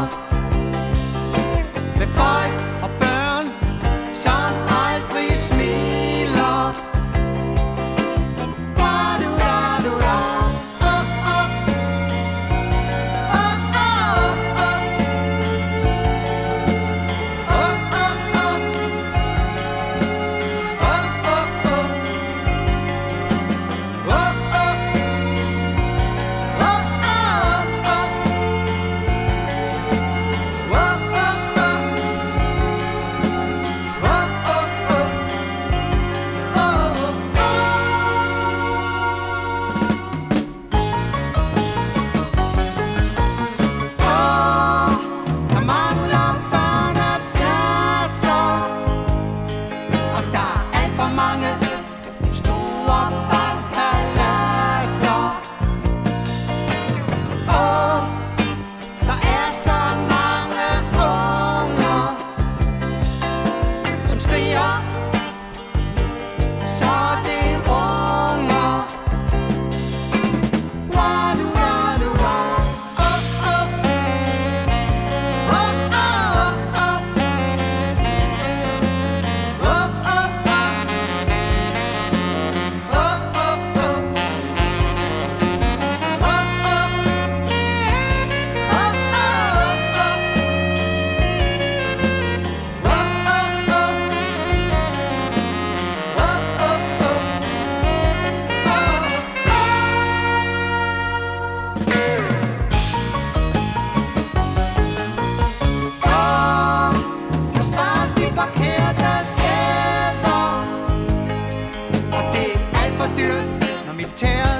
안녕. Mangel. did. Let me tell